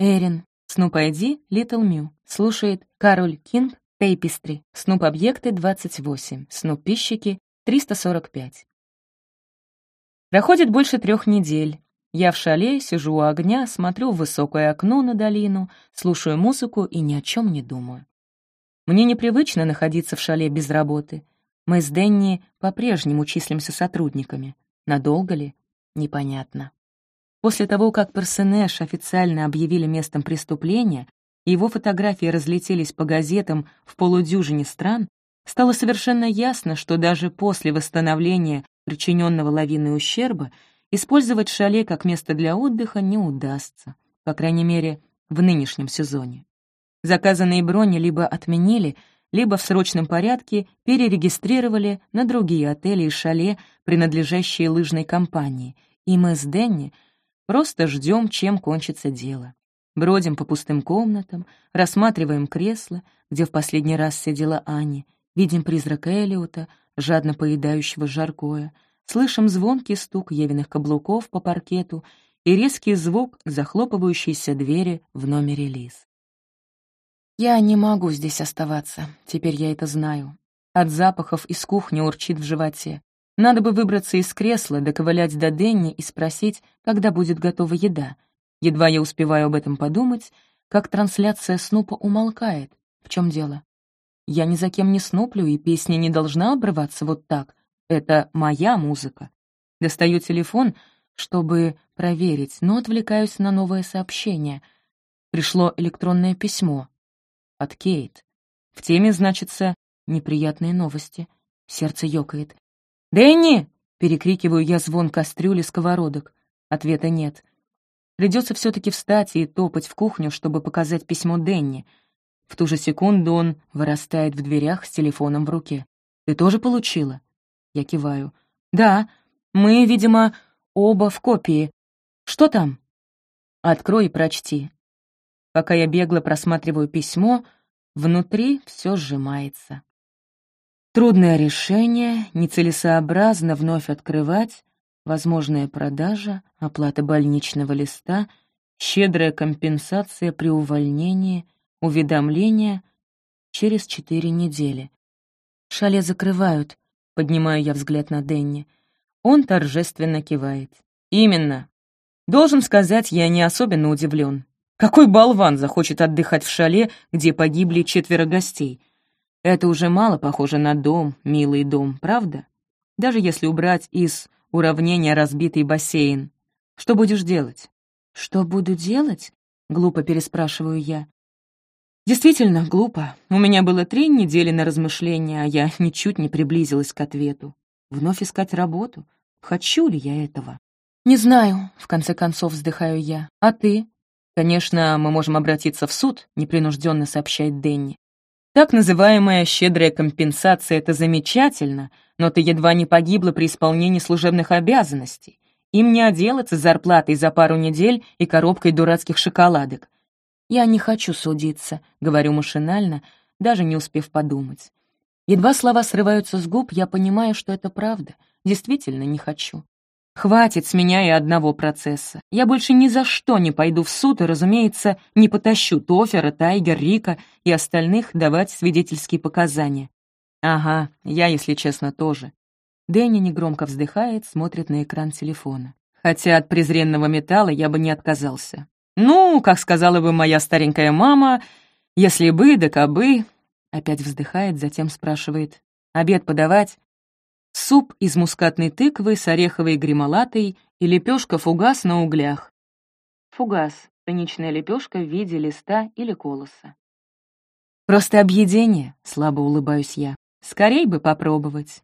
Эрин, Снуп ID, Little Mew. Слушает Кароль Кинг, Тейпистри, Снуп Объекты 28, Снуп Пищики 345. Проходит больше трех недель. Я в шале, сижу у огня, смотрю в высокое окно на долину, слушаю музыку и ни о чем не думаю. Мне непривычно находиться в шале без работы. Мы с Денни по-прежнему числимся сотрудниками. Надолго ли? Непонятно. После того, как Персенеш официально объявили местом преступления, его фотографии разлетелись по газетам в полудюжине стран, стало совершенно ясно, что даже после восстановления причиненного лавиной ущерба использовать шале как место для отдыха не удастся, по крайней мере, в нынешнем сезоне. Заказанные брони либо отменили, либо в срочном порядке перерегистрировали на другие отели и шале, принадлежащие лыжной компании, и мы с Денни просто ждем, чем кончится дело. Бродим по пустым комнатам, рассматриваем кресло, где в последний раз сидела Аня, видим призрак Элиота, жадно поедающего жаркое, слышим звонкий стук Евиных каблуков по паркету и резкий звук захлопывающейся двери в номере Лиз. Я не могу здесь оставаться, теперь я это знаю. От запахов из кухни урчит в животе. Надо бы выбраться из кресла, доковылять до Денни и спросить, когда будет готова еда. Едва я успеваю об этом подумать, как трансляция Снупа умолкает. В чем дело? Я ни за кем не снуплю, и песня не должна обрываться вот так. Это моя музыка. Достаю телефон, чтобы проверить, но отвлекаюсь на новое сообщение. Пришло электронное письмо. От Кейт. В теме значится «неприятные новости». Сердце ёкает. «Дэнни!» — перекрикиваю я звон кастрюли сковородок. Ответа нет. Придется все таки встать и топать в кухню, чтобы показать письмо Дэнни — в ту же секунду он вырастает в дверях с телефоном в руке. «Ты тоже получила?» Я киваю. «Да, мы, видимо, оба в копии. Что там?» «Открой и прочти». Пока я бегло просматриваю письмо, внутри все сжимается. Трудное решение, нецелесообразно вновь открывать, возможная продажа, оплата больничного листа, щедрая компенсация при увольнении — Уведомление через четыре недели. Шале закрывают, поднимаю я взгляд на Денни. Он торжественно кивает. Именно. Должен сказать, я не особенно удивлен. Какой болван захочет отдыхать в шале, где погибли четверо гостей? Это уже мало похоже на дом, милый дом, правда? Даже если убрать из уравнения разбитый бассейн. Что будешь делать? Что буду делать? Глупо переспрашиваю я. Действительно, глупо. У меня было три недели на размышления, а я ничуть не приблизилась к ответу. Вновь искать работу? Хочу ли я этого? Не знаю, в конце концов вздыхаю я. А ты? Конечно, мы можем обратиться в суд, непринужденно сообщает Дэнни. Так называемая щедрая компенсация — это замечательно, но ты едва не погибла при исполнении служебных обязанностей. Им не отделаться зарплатой за пару недель и коробкой дурацких шоколадок. «Я не хочу судиться», — говорю машинально, даже не успев подумать. Едва слова срываются с губ, я понимаю, что это правда. Действительно не хочу. Хватит с меня и одного процесса. Я больше ни за что не пойду в суд и, разумеется, не потащу Тофера, Тайгер, Рика и остальных давать свидетельские показания. Ага, я, если честно, тоже. Дэнни негромко вздыхает, смотрит на экран телефона. Хотя от презренного металла я бы не отказался. «Ну, как сказала бы моя старенькая мама, если бы, да кабы...» Опять вздыхает, затем спрашивает. «Обед подавать?» Суп из мускатной тыквы с ореховой гремолатой и лепешка фугас на углях. Фугас — пшеничная лепешка в виде листа или колоса. «Просто объедение», — слабо улыбаюсь я. «Скорей бы попробовать».